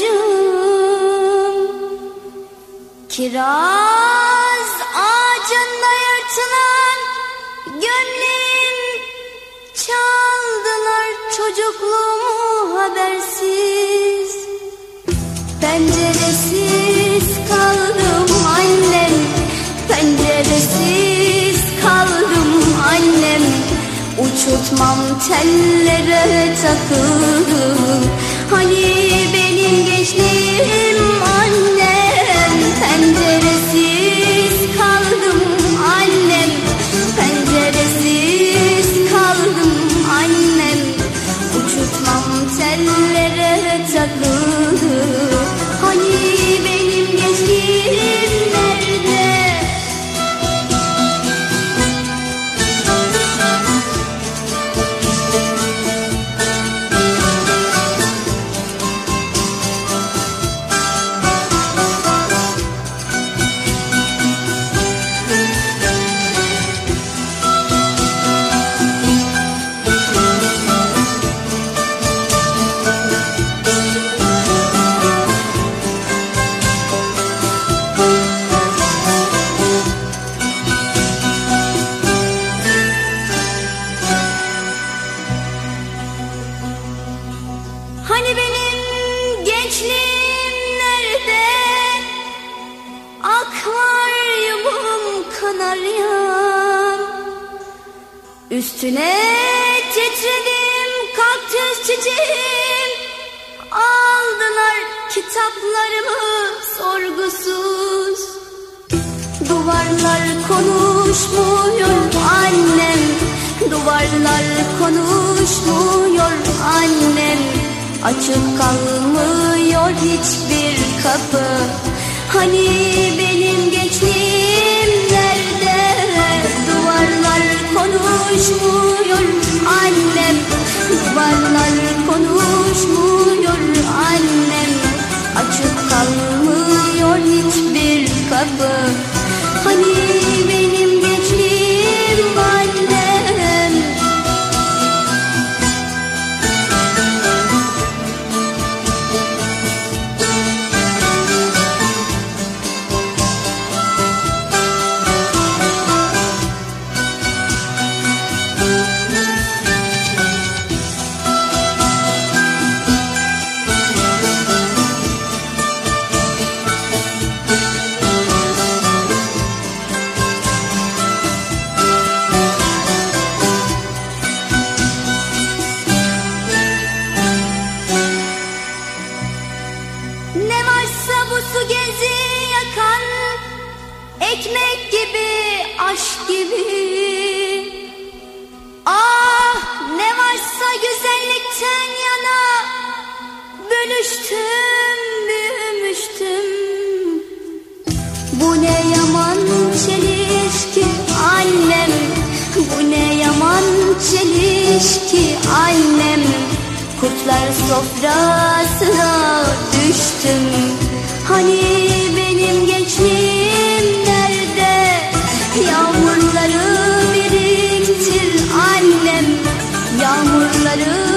bacım Kiraz ağacında yırtılan Gömleğim çaldılar çocukluğumu habersiz. Penceresiz kaldım Uçurtmam tellere takıldı Hani benim gençliğim annem Penceresiz kaldım annem. Penceresiz kaldım annem. Uçurtmam tellere takıldı Kanaryam Üstüne titredim kaktüs çiçeğim. Aldılar kitaplarımı sorgusuz. Duvarlar konuşmuyor annem. Duvarlar konuşmuyor annem. Açık kalmıyor hiçbir kapı. Hani benim konuşmuyor. Annem Duvarlar konuşmuyor. Annem Açık kalmıyor Ne varsa bu su gezi yakan Ekmek gibi, aşk gibi. Ah ne varsa güzellikten yana Bölüştüm, büyümüştüm. Bu ne yaman çelişki annem Bu ne yaman çelişki annem. Kurtlar sofrasına Salut